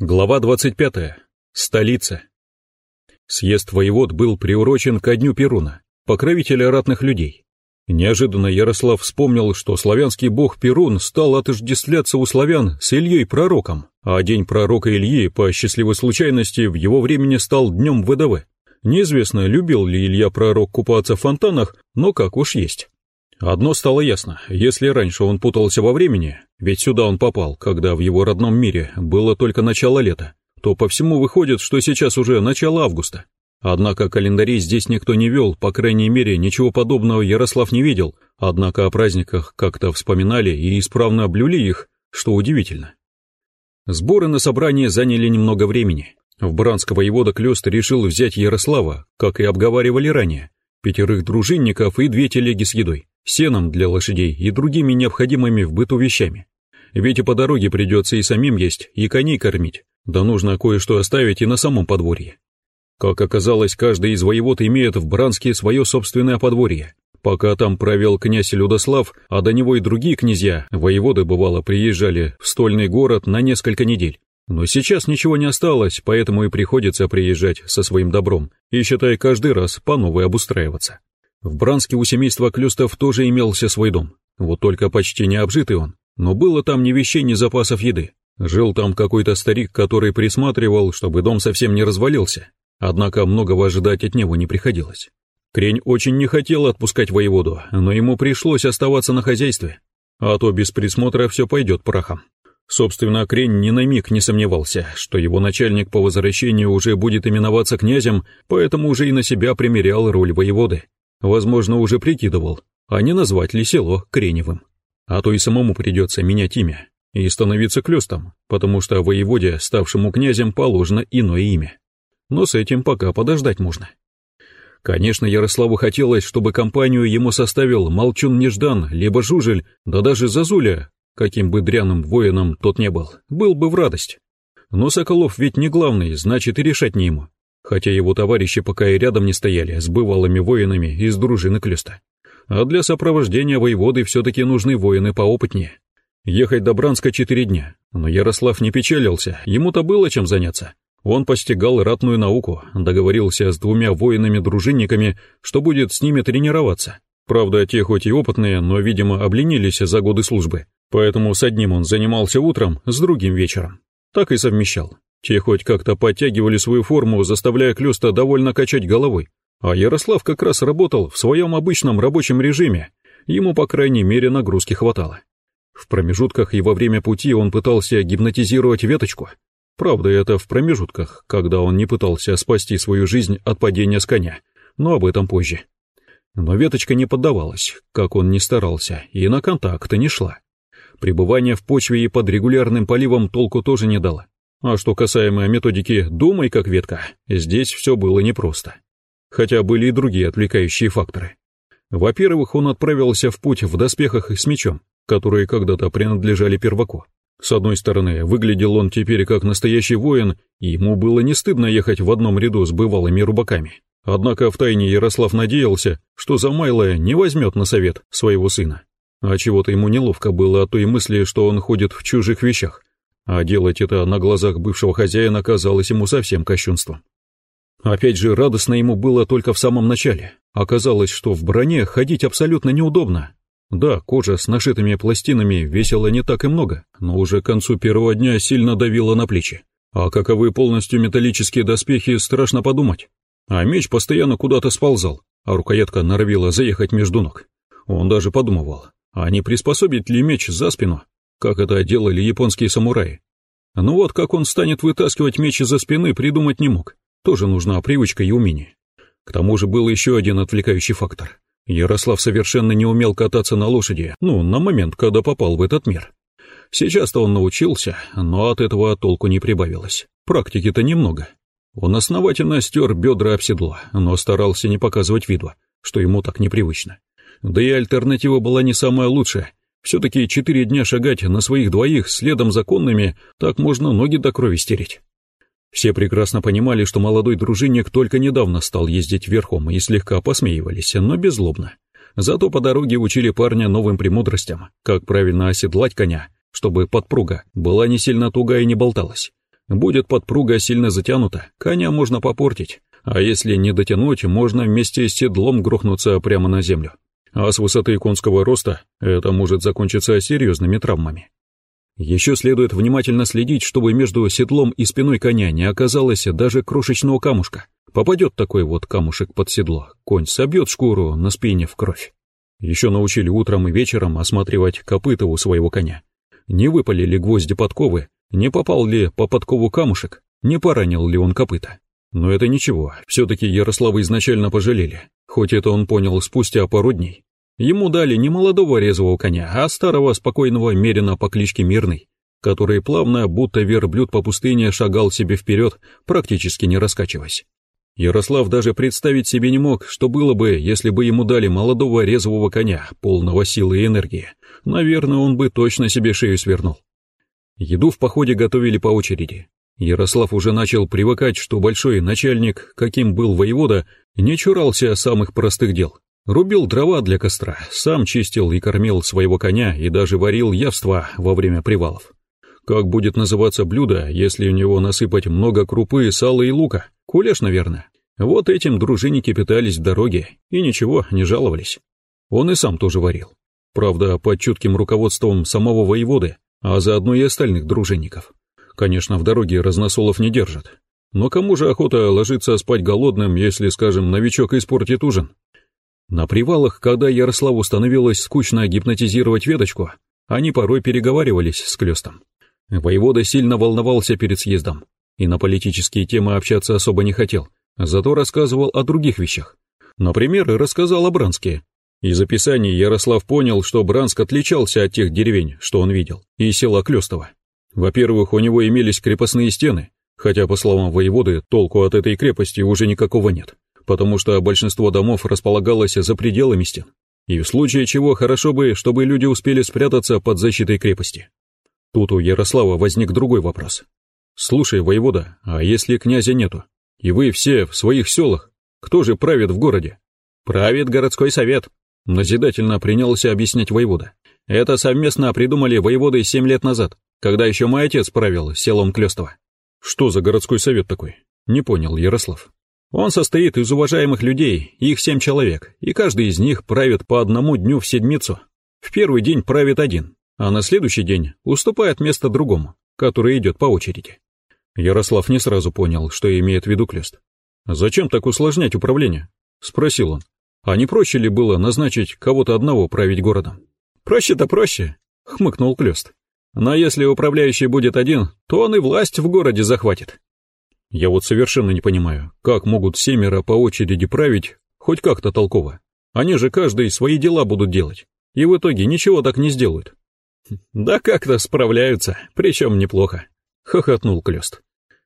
Глава 25. Столица. Съезд воевод был приурочен ко дню Перуна, покровителя ратных людей. Неожиданно Ярослав вспомнил, что славянский бог Перун стал отождествляться у славян с Ильей Пророком, а день пророка Ильи по счастливой случайности в его времени стал днем ВДВ. Неизвестно, любил ли Илья Пророк купаться в фонтанах, но как уж есть. Одно стало ясно, если раньше он путался во времени, ведь сюда он попал, когда в его родном мире было только начало лета, то по всему выходит, что сейчас уже начало августа. Однако календарей здесь никто не вел, по крайней мере, ничего подобного Ярослав не видел, однако о праздниках как-то вспоминали и исправно облюли их, что удивительно. Сборы на собрание заняли немного времени. В Бранского воевода Клёст решил взять Ярослава, как и обговаривали ранее, пятерых дружинников и две телеги с едой сеном для лошадей и другими необходимыми в быту вещами. Ведь и по дороге придется и самим есть, и коней кормить, да нужно кое-что оставить и на самом подворье. Как оказалось, каждый из воевод имеет в Бранске свое собственное подворье. Пока там правил князь Людослав, а до него и другие князья, воеводы, бывало, приезжали в стольный город на несколько недель. Но сейчас ничего не осталось, поэтому и приходится приезжать со своим добром, и, считай, каждый раз по новой обустраиваться. В Бранске у семейства Клюстов тоже имелся свой дом. Вот только почти не обжитый он. Но было там ни вещей, ни запасов еды. Жил там какой-то старик, который присматривал, чтобы дом совсем не развалился. Однако многого ожидать от него не приходилось. Крень очень не хотел отпускать воеводу, но ему пришлось оставаться на хозяйстве. А то без присмотра все пойдет прахом. Собственно, Крень ни на миг не сомневался, что его начальник по возвращению уже будет именоваться князем, поэтому уже и на себя примерял роль воеводы. Возможно, уже прикидывал, а не назвать ли село Креневым. А то и самому придется менять имя и становиться клёстом, потому что воеводе, ставшему князем, положено иное имя. Но с этим пока подождать можно. Конечно, Ярославу хотелось, чтобы компанию ему составил Молчун Неждан, либо Жужель, да даже Зазуля, каким бы дряным воином тот не был, был бы в радость. Но Соколов ведь не главный, значит и решать не ему хотя его товарищи пока и рядом не стояли с бывалыми воинами из дружины Клёста. А для сопровождения воеводы все-таки нужны воины поопытнее. Ехать до Бранска четыре дня, но Ярослав не печалился, ему-то было чем заняться. Он постигал ратную науку, договорился с двумя воинами-дружинниками, что будет с ними тренироваться. Правда, те хоть и опытные, но, видимо, обленились за годы службы, поэтому с одним он занимался утром, с другим вечером. Так и совмещал. Те хоть как-то подтягивали свою форму, заставляя Клёста довольно качать головой. А Ярослав как раз работал в своем обычном рабочем режиме, ему, по крайней мере, нагрузки хватало. В промежутках и во время пути он пытался гипнотизировать веточку. Правда, это в промежутках, когда он не пытался спасти свою жизнь от падения с коня, но об этом позже. Но веточка не поддавалась, как он ни старался, и на контакт не шла. Пребывание в почве и под регулярным поливом толку тоже не дало. А что касаемо методики «думай как ветка», здесь все было непросто. Хотя были и другие отвлекающие факторы. Во-первых, он отправился в путь в доспехах и с мечом, которые когда-то принадлежали перваку. С одной стороны, выглядел он теперь как настоящий воин, и ему было не стыдно ехать в одном ряду с бывалыми рубаками. Однако втайне Ярослав надеялся, что Замайлая не возьмет на совет своего сына. А чего-то ему неловко было от той мысли, что он ходит в чужих вещах, а делать это на глазах бывшего хозяина казалось ему совсем кощунством. Опять же, радостно ему было только в самом начале. Оказалось, что в броне ходить абсолютно неудобно. Да, кожа с нашитыми пластинами весила не так и много, но уже к концу первого дня сильно давила на плечи. А каковы полностью металлические доспехи, страшно подумать. А меч постоянно куда-то сползал, а рукоятка норовила заехать между ног. Он даже подумывал, а не приспособить ли меч за спину, как это делали японские самураи. Ну вот как он станет вытаскивать меч из-за спины, придумать не мог. Тоже нужна привычка и умение. К тому же был еще один отвлекающий фактор. Ярослав совершенно не умел кататься на лошади, ну, на момент, когда попал в этот мир. Сейчас-то он научился, но от этого толку не прибавилось. Практики-то немного. Он основательно стер бедра об седло, но старался не показывать виду, что ему так непривычно. Да и альтернатива была не самая лучшая — все-таки четыре дня шагать на своих двоих следом законными, так можно ноги до крови стереть. Все прекрасно понимали, что молодой дружинник только недавно стал ездить верхом и слегка посмеивались, но беззлобно. Зато по дороге учили парня новым премудростям, как правильно оседлать коня, чтобы подпруга была не сильно туга и не болталась. будет подпруга сильно затянута, коня можно попортить, а если не дотянуть, можно вместе с седлом грохнуться прямо на землю. А с высоты конского роста это может закончиться серьезными травмами. Еще следует внимательно следить, чтобы между седлом и спиной коня не оказалось даже крошечного камушка. Попадет такой вот камушек под седло, конь собьет шкуру на спине в кровь. Еще научили утром и вечером осматривать копыта у своего коня. Не выпали ли гвозди подковы, не попал ли по подкову камушек, не поранил ли он копыта. Но это ничего, все-таки Ярослава изначально пожалели, хоть это он понял спустя пару дней. Ему дали не молодого резвого коня, а старого спокойного мерина по кличке Мирный, который плавно, будто верблюд по пустыне, шагал себе вперед, практически не раскачиваясь. Ярослав даже представить себе не мог, что было бы, если бы ему дали молодого резвого коня, полного силы и энергии. Наверное, он бы точно себе шею свернул. Еду в походе готовили по очереди. Ярослав уже начал привыкать, что большой начальник, каким был воевода, не чурался самых простых дел. Рубил дрова для костра, сам чистил и кормил своего коня и даже варил явства во время привалов. Как будет называться блюдо, если у него насыпать много крупы, сала и лука? Кулеш, наверное. Вот этим дружинники питались в дороге и ничего, не жаловались. Он и сам тоже варил. Правда, под чутким руководством самого воеводы, а заодно и остальных дружинников. Конечно, в дороге разносолов не держат. Но кому же охота ложиться спать голодным, если, скажем, новичок испортит ужин? На привалах, когда Ярославу становилось скучно гипнотизировать веточку, они порой переговаривались с Клёстом. Воевода сильно волновался перед съездом, и на политические темы общаться особо не хотел, зато рассказывал о других вещах. Например, рассказал о Бранске. Из описаний Ярослав понял, что Бранск отличался от тех деревень, что он видел, и села Клёстова. Во-первых, у него имелись крепостные стены, хотя, по словам воеводы, толку от этой крепости уже никакого нет потому что большинство домов располагалось за пределами стен, и в случае чего хорошо бы, чтобы люди успели спрятаться под защитой крепости. Тут у Ярослава возник другой вопрос. «Слушай, воевода, а если князя нету, и вы все в своих селах, кто же правит в городе?» «Правит городской совет», — назидательно принялся объяснять воевода. «Это совместно придумали воеводы семь лет назад, когда еще мой отец правил селом Клёстово». «Что за городской совет такой?» — не понял Ярослав. Он состоит из уважаемых людей, их семь человек, и каждый из них правит по одному дню в седмицу. В первый день правит один, а на следующий день уступает место другому, который идет по очереди. Ярослав не сразу понял, что имеет в виду Клёст. «Зачем так усложнять управление?» — спросил он. «А не проще ли было назначить кого-то одного править городом?» «Проще-то проще», — хмыкнул Клёст. «Но если управляющий будет один, то он и власть в городе захватит. Я вот совершенно не понимаю, как могут семеро по очереди править хоть как-то толково. Они же каждый свои дела будут делать, и в итоге ничего так не сделают. Да как-то справляются, причем неплохо, хохотнул Клёст.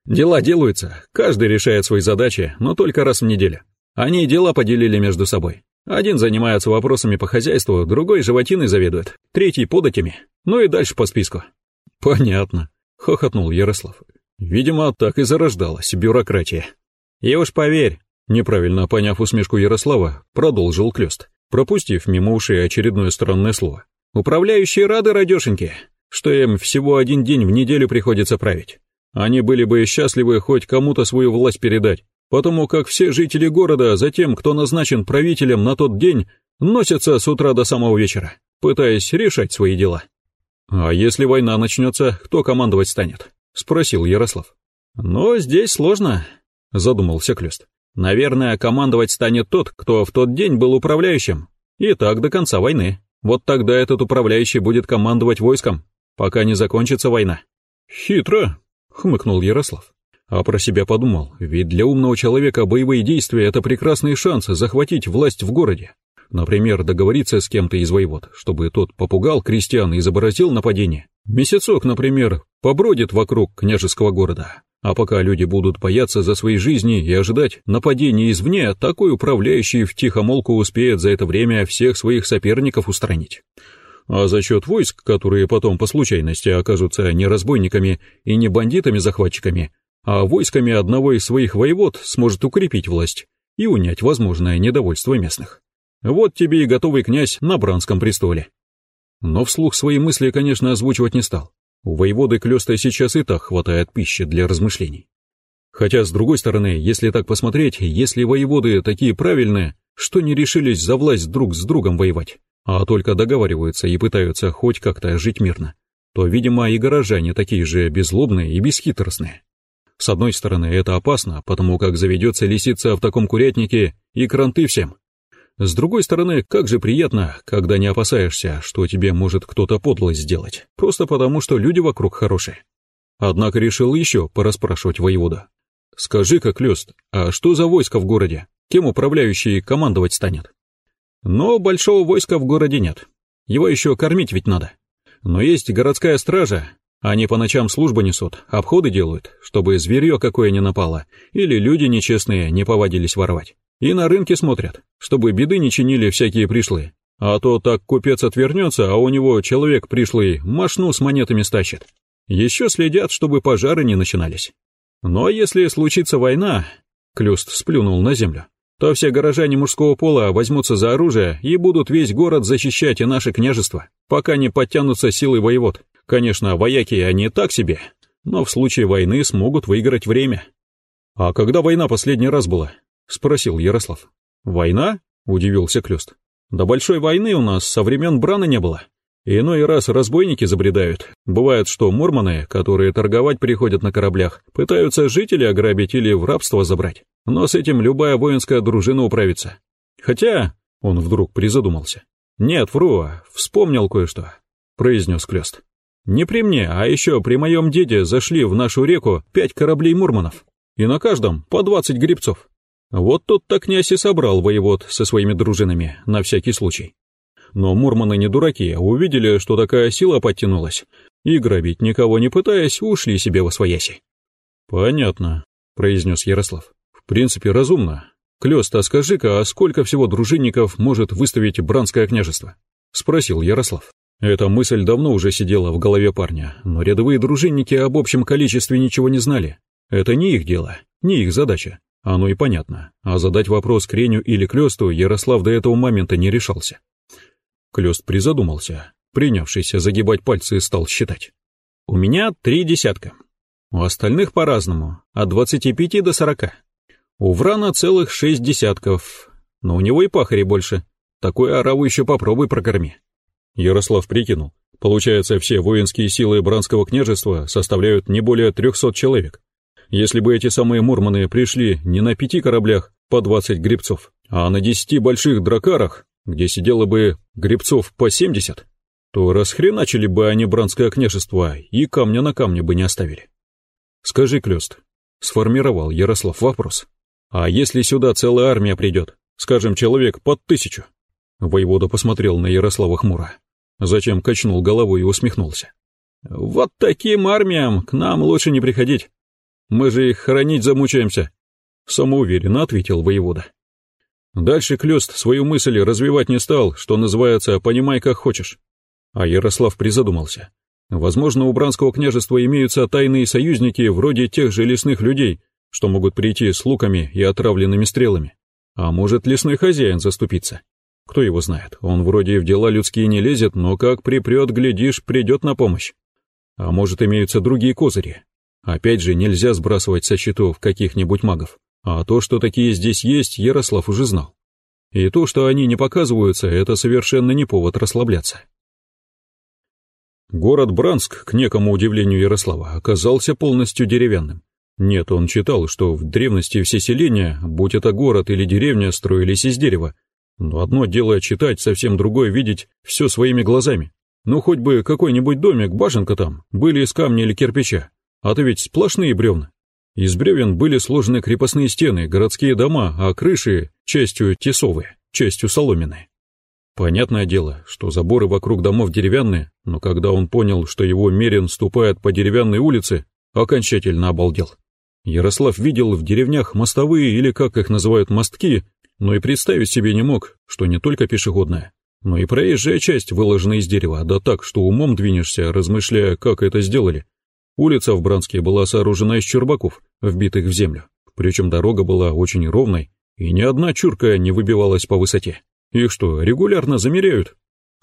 Дела делаются, каждый решает свои задачи, но только раз в неделю. Они дела поделили между собой. Один занимается вопросами по хозяйству, другой животиной заведует, третий податями, ну и дальше по списку. Понятно, хохотнул Ярослав. Видимо, так и зарождалась бюрократия. И уж поверь, неправильно поняв усмешку Ярослава, продолжил Клёст, пропустив мимо ушей очередное странное слово. Управляющие рады, радешеньки, что им всего один день в неделю приходится править. Они были бы счастливы хоть кому-то свою власть передать, потому как все жители города за тем, кто назначен правителем на тот день, носятся с утра до самого вечера, пытаясь решать свои дела. А если война начнется, кто командовать станет? — спросил Ярослав. «Но здесь сложно», — задумался Клёст. «Наверное, командовать станет тот, кто в тот день был управляющим. И так до конца войны. Вот тогда этот управляющий будет командовать войском, пока не закончится война». «Хитро», — хмыкнул Ярослав. А про себя подумал, ведь для умного человека боевые действия — это прекрасный шанс захватить власть в городе. Например, договориться с кем-то из воевод, чтобы тот попугал крестьян и изобразил нападение. Месяцок, например, побродит вокруг княжеского города. А пока люди будут бояться за свои жизни и ожидать нападения извне, такой управляющий в тихомолку успеет за это время всех своих соперников устранить. А за счет войск, которые потом по случайности окажутся не разбойниками и не бандитами-захватчиками, а войсками одного из своих воевод сможет укрепить власть и унять возможное недовольство местных. Вот тебе и готовый князь на Бранском престоле. Но вслух свои мысли, конечно, озвучивать не стал. У воеводы Клёста сейчас и так хватает пищи для размышлений. Хотя, с другой стороны, если так посмотреть, если воеводы такие правильные, что не решились за власть друг с другом воевать, а только договариваются и пытаются хоть как-то жить мирно, то, видимо, и горожане такие же безлобные и бесхитростные. С одной стороны, это опасно, потому как заведется лисица в таком курятнике и кранты всем. С другой стороны, как же приятно, когда не опасаешься, что тебе может кто-то подлость сделать, просто потому что люди вокруг хорошие. Однако решил еще пораспрашивать воевода. «Скажи-ка, Клёст, а что за войско в городе? Кем управляющий командовать станет?» «Но большого войска в городе нет. Его еще кормить ведь надо. Но есть городская стража, они по ночам службы несут, обходы делают, чтобы зверье какое не напало, или люди нечестные не повадились воровать. И на рынке смотрят, чтобы беды не чинили всякие пришлые. А то так купец отвернется, а у него человек пришлый машну с монетами стащит. Еще следят, чтобы пожары не начинались. А если случится война, Клюст сплюнул на землю, то все горожане мужского пола возьмутся за оружие и будут весь город защищать и наше княжество, пока не подтянутся силы воевод. Конечно, вояки они так себе, но в случае войны смогут выиграть время. А когда война последний раз была? — спросил Ярослав. «Война?» — удивился Клёст. «До большой войны у нас со времен Брана не было. Иной раз разбойники забредают. Бывает, что мурманы, которые торговать приходят на кораблях, пытаются жителей ограбить или в рабство забрать. Но с этим любая воинская дружина управится. Хотя...» — он вдруг призадумался. «Нет, вру, вспомнил кое-что», — произнес Клёст. «Не при мне, а еще при моем деде зашли в нашу реку пять кораблей мурманов, и на каждом по двадцать грибцов. Вот тут-то князь и собрал воевод со своими дружинами, на всякий случай. Но мурманы не дураки, увидели, что такая сила подтянулась, и грабить никого не пытаясь, ушли себе во свояси. «Понятно», — произнес Ярослав. «В принципе, разумно. Клёст, а скажи-ка, а сколько всего дружинников может выставить Бранское княжество?» — спросил Ярослав. Эта мысль давно уже сидела в голове парня, но рядовые дружинники об общем количестве ничего не знали. Это не их дело, не их задача. Оно и понятно, а задать вопрос Креню или Клёсту Ярослав до этого момента не решался. Клёст призадумался, принявшийся загибать пальцы стал считать. «У меня три десятка. У остальных по-разному, от двадцати пяти до сорока. У Врана целых шесть десятков, но у него и пахари больше. Такую ораву еще попробуй прокорми». Ярослав прикинул. Получается, все воинские силы Бранского княжества составляют не более трехсот человек если бы эти самые мурманы пришли не на пяти кораблях по двадцать гребцов, а на десяти больших дракарах, где сидело бы гребцов по семьдесят, то расхреначили бы они Бранское княжество и камня на камне бы не оставили. Скажи, Клёст, сформировал Ярослав вопрос, а если сюда целая армия придет, скажем, человек под тысячу? Воевода посмотрел на Ярослава хмуро, затем качнул головой и усмехнулся. Вот таким армиям к нам лучше не приходить. Мы же их хоронить замучаемся», — самоуверенно ответил воевода. Дальше Клёст свою мысль развивать не стал, что называется «понимай как хочешь». А Ярослав призадумался. Возможно, у Бранского княжества имеются тайные союзники вроде тех же лесных людей, что могут прийти с луками и отравленными стрелами. А может, лесной хозяин заступиться? Кто его знает, он вроде в дела людские не лезет, но как припрет, глядишь, придет на помощь. А может, имеются другие козыри, Опять же, нельзя сбрасывать со счетов каких-нибудь магов. А то, что такие здесь есть, Ярослав уже знал. И то, что они не показываются, это совершенно не повод расслабляться. Город Бранск, к некому удивлению Ярослава, оказался полностью деревянным. Нет, он читал, что в древности все селения, будь это город или деревня, строились из дерева. Но одно дело читать, совсем другое видеть все своими глазами. Ну, хоть бы какой-нибудь домик, башенка там, были из камня или кирпича. А то ведь сплошные бревна. Из бревен были сложены крепостные стены, городские дома, а крыши частью тесовые, частью соломенные. Понятное дело, что заборы вокруг домов деревянные, но когда он понял, что его Мерин ступает по деревянной улице, окончательно обалдел. Ярослав видел в деревнях мостовые или как их называют мостки, но и представить себе не мог, что не только пешеходная, но и проезжая часть выложена из дерева, да так, что умом двинешься, размышляя, как это сделали, Улица в Бранске была сооружена из чурбаков, вбитых в землю. Причем дорога была очень ровной, и ни одна чурка не выбивалась по высоте. Их что, регулярно замеряют?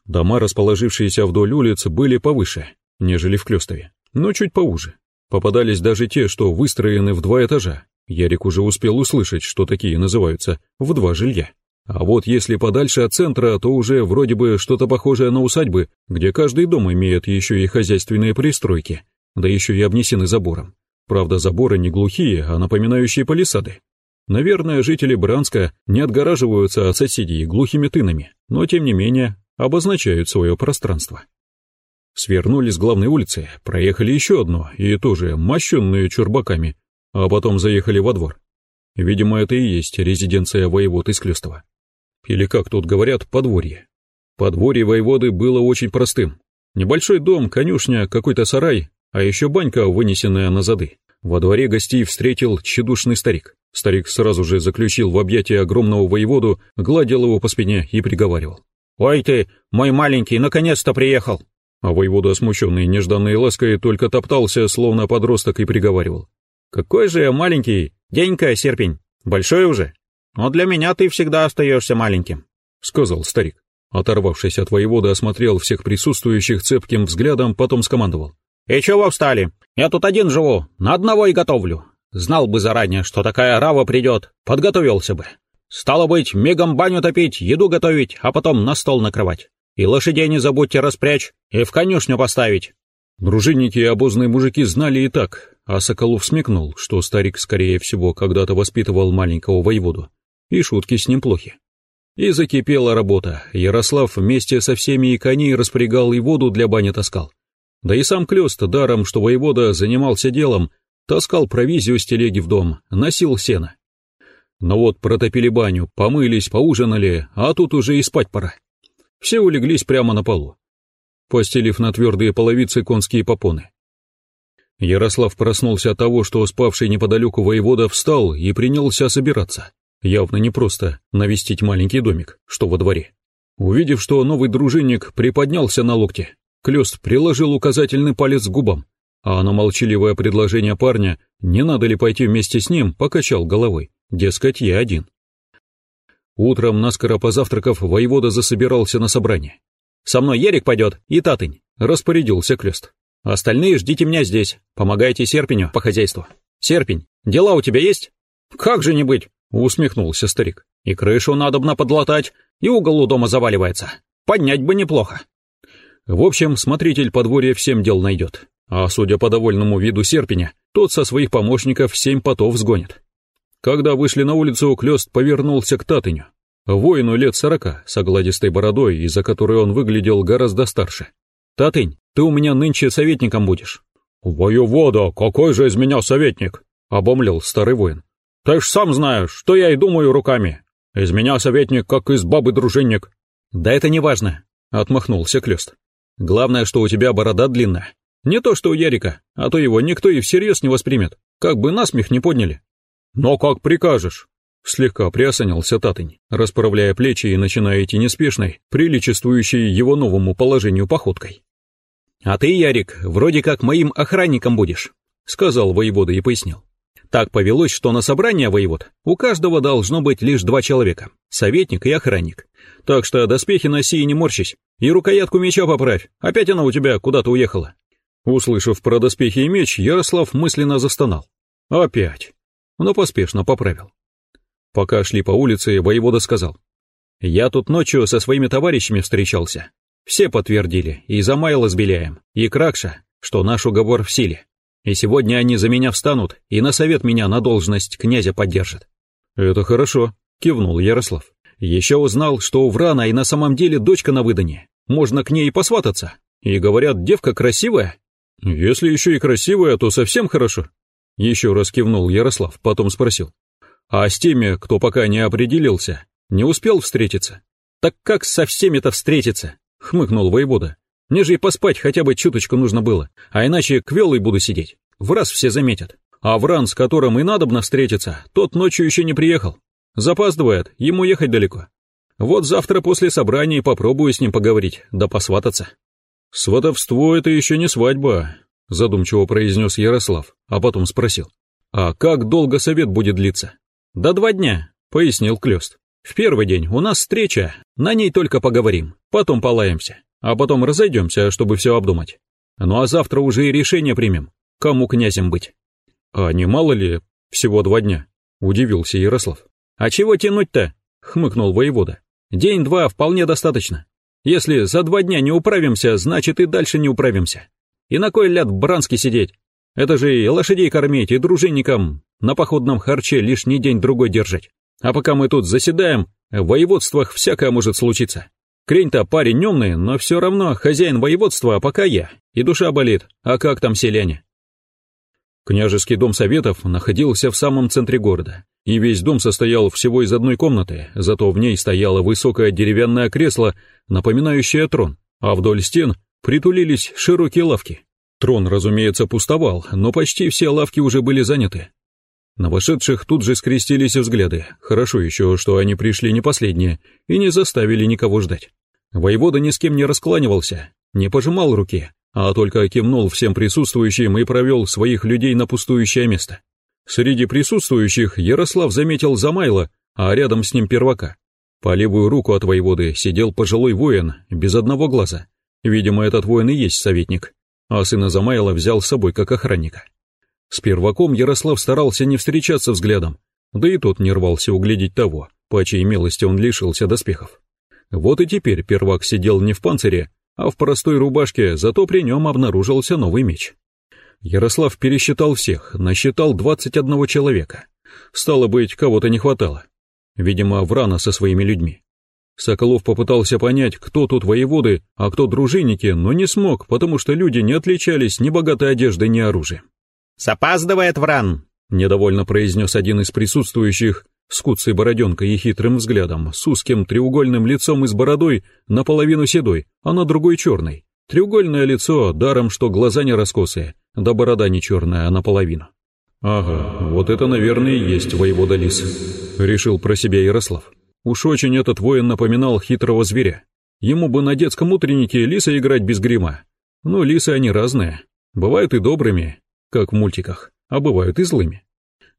Дома, расположившиеся вдоль улиц, были повыше, нежели в Клёстове, но чуть поуже. Попадались даже те, что выстроены в два этажа. Ярик уже успел услышать, что такие называются в два жилья. А вот если подальше от центра, то уже вроде бы что-то похожее на усадьбы, где каждый дом имеет еще и хозяйственные пристройки, да еще и обнесены забором. Правда, заборы не глухие, а напоминающие палисады. Наверное, жители Бранска не отгораживаются от соседей глухими тынами, но тем не менее обозначают свое пространство. Свернули с главной улицы, проехали еще одно, и тоже мощенную чурбаками, а потом заехали во двор. Видимо, это и есть резиденция воевод из Клёстова. Или, как тут говорят, подворье. Подворье воеводы было очень простым. Небольшой дом, конюшня, какой-то сарай, а еще банька, вынесенная на зады. Во дворе гостей встретил тщедушный старик. Старик сразу же заключил в объятия огромного воеводу, гладил его по спине и приговаривал. «Ой ты, мой маленький, наконец-то приехал!» А воевода, смущенный нежданной лаской, только топтался, словно подросток, и приговаривал. «Какой же я маленький, денька, серпень, большой уже!» «Но для меня ты всегда остаешься маленьким», — сказал старик. Оторвавшись от воевода, осмотрел всех присутствующих цепким взглядом, потом скомандовал. «И чего встали? Я тут один живу, на одного и готовлю. Знал бы заранее, что такая рава придет, подготовился бы. Стало быть, мигом баню топить, еду готовить, а потом на стол накрывать. И лошадей не забудьте распрячь, и в конюшню поставить». Дружинники и обозные мужики знали и так, а Соколов смекнул, что старик, скорее всего, когда-то воспитывал маленького воеводу, и шутки с ним плохи. И закипела работа, Ярослав вместе со всеми и коней распрягал и воду для бани таскал. Да и сам Клёст, даром, что воевода занимался делом, таскал провизию с телеги в дом, носил сено. Но вот протопили баню, помылись, поужинали, а тут уже и спать пора. Все улеглись прямо на полу, постелив на твердые половицы конские попоны. Ярослав проснулся от того, что спавший неподалеку воевода встал и принялся собираться. Явно не просто навестить маленький домик, что во дворе. Увидев, что новый дружинник приподнялся на локте, Клёст приложил указательный палец к губам, а на молчаливое предложение парня, не надо ли пойти вместе с ним, покачал головой, дескать, я один. Утром, наскоро позавтракав, воевода засобирался на собрание. «Со мной Ерик пойдет и Татынь», — распорядился Клёст. «Остальные ждите меня здесь, помогайте Серпеню по хозяйству. Серпень, дела у тебя есть?» «Как же не быть?» — усмехнулся старик. «И крышу надобно подлатать, и угол у дома заваливается. Поднять бы неплохо». В общем, смотритель подворья всем дел найдет. А судя по довольному виду серпеня, тот со своих помощников семь потов сгонит. Когда вышли на улицу, Клёст повернулся к Татыню. Воину лет сорока, с огладистой бородой, из-за которой он выглядел гораздо старше. «Татынь, ты у меня нынче советником будешь». «Воевода, какой же из меня советник?» — обомлел старый воин. Ты ж сам знаешь, что я и думаю руками. Из меня советник, как из бабы дружинник. Да это не важно, отмахнулся Клёст. Главное, что у тебя борода длинная. Не то, что у Ярика, а то его никто и всерьез не воспримет, как бы насмех не подняли. Но как прикажешь. Слегка приосанился Татынь, расправляя плечи и начиная идти неспешной, приличествующей его новому положению походкой. «А ты, Ярик, вроде как моим охранником будешь», — сказал воевода и пояснил. Так повелось, что на собрание воевод у каждого должно быть лишь два человека — советник и охранник. Так что доспехи носи и не морщись, и рукоятку меча поправь, опять она у тебя куда-то уехала. Услышав про доспехи и меч, Ярослав мысленно застонал. Опять. Но поспешно поправил. Пока шли по улице, воевода сказал. «Я тут ночью со своими товарищами встречался. Все подтвердили, и Замайл с Беляем, и Кракша, что наш уговор в силе. И сегодня они за меня встанут и на совет меня на должность князя поддержат. Это хорошо, кивнул Ярослав. Еще узнал, что у Врана и на самом деле дочка на выданье. Можно к ней посвататься. И говорят, девка красивая. Если еще и красивая, то совсем хорошо. Еще раз кивнул Ярослав, потом спросил. А с теми, кто пока не определился, не успел встретиться? Так как со всеми-то встретиться? Хмыкнул воевода. Мне же и поспать хотя бы чуточку нужно было, а иначе квелой буду сидеть. В раз все заметят. А Вран, с которым и надобно встретиться, тот ночью еще не приехал. Запаздывает, ему ехать далеко. Вот завтра после собрания попробую с ним поговорить, да посвататься. Сватовство — это еще не свадьба, задумчиво произнес Ярослав, а потом спросил. А как долго совет будет длиться? До два дня, пояснил Клёст. В первый день у нас встреча, на ней только поговорим, потом полаемся а потом разойдемся, чтобы все обдумать. Ну а завтра уже и решение примем, кому князем быть. А не мало ли, всего два дня, удивился Ярослав. А чего тянуть-то? хмыкнул воевода. День-два вполне достаточно. Если за два дня не управимся, значит и дальше не управимся. И на кой ляд в Бранске сидеть? Это же и лошадей кормить, и дружинникам на походном харче лишний день-другой держать. А пока мы тут заседаем, в воеводствах всякое может случиться. Крень-то парень умный, но все равно хозяин воеводства, а пока я, и душа болит, а как там селяне? Княжеский дом советов находился в самом центре города, и весь дом состоял всего из одной комнаты, зато в ней стояло высокое деревянное кресло, напоминающее трон, а вдоль стен притулились широкие лавки. Трон, разумеется, пустовал, но почти все лавки уже были заняты. На вошедших тут же скрестились взгляды, хорошо еще, что они пришли не последние и не заставили никого ждать. Воевода ни с кем не раскланивался, не пожимал руки, а только кивнул всем присутствующим и провел своих людей на пустующее место. Среди присутствующих Ярослав заметил Замайла, а рядом с ним первака. По левую руку от воеводы сидел пожилой воин, без одного глаза. Видимо, этот воин и есть советник, а сына Замайла взял с собой как охранника. С перваком Ярослав старался не встречаться взглядом, да и тот не рвался углядеть того, по чьей милости он лишился доспехов. Вот и теперь первак сидел не в панцире, а в простой рубашке, зато при нем обнаружился новый меч. Ярослав пересчитал всех, насчитал 21 человека. Стало быть, кого-то не хватало. Видимо, Врана со своими людьми. Соколов попытался понять, кто тут воеводы, а кто дружинники, но не смог, потому что люди не отличались ни богатой одеждой, ни оружием. «Запаздывает Вран!» — недовольно произнес один из присутствующих, с куцей бороденкой и хитрым взглядом, с узким треугольным лицом и с бородой, наполовину седой, а на другой черной. Треугольное лицо, даром что глаза не раскосые, да борода не черная, а наполовину. «Ага, вот это, наверное, и есть воевода лис», — решил про себя Ярослав. Уж очень этот воин напоминал хитрого зверя. Ему бы на детском утреннике лиса играть без грима. Но лисы они разные. Бывают и добрыми, как в мультиках, а бывают и злыми.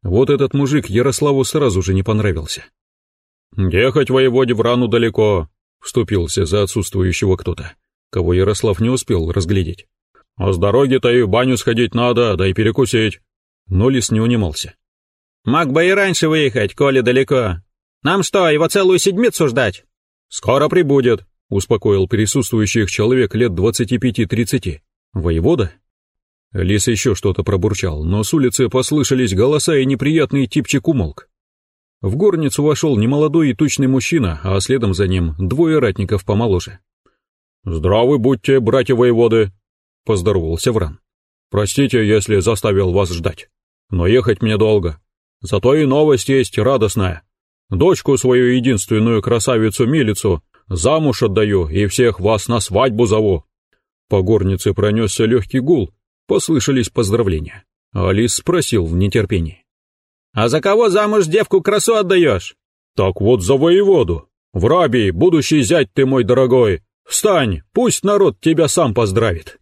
Вот этот мужик Ярославу сразу же не понравился. «Ехать воеводе в рану далеко», — вступился за отсутствующего кто-то, кого Ярослав не успел разглядеть. «А с дороги-то и в баню сходить надо, да и перекусить». Но лис не унимался. «Мог бы и раньше выехать, коли далеко. Нам что, его целую седмицу ждать?» «Скоро прибудет», — успокоил присутствующих человек лет двадцати пяти-тридцати. «Воевода?» Лис еще что-то пробурчал, но с улицы послышались голоса, и неприятный типчик умолк. В горницу вошел немолодой и тучный мужчина, а следом за ним двое ратников помоложе. «Здравы будьте, братья-воеводы!» — поздоровался Вран. «Простите, если заставил вас ждать, но ехать мне долго. Зато и новость есть радостная. Дочку свою единственную красавицу-милицу замуж отдаю и всех вас на свадьбу зову». По горнице пронесся легкий гул, Послышались поздравления. Алис спросил в нетерпении. «А за кого замуж девку красу отдаешь?» «Так вот за воеводу. В рабе, будущий зять ты мой дорогой. Встань, пусть народ тебя сам поздравит».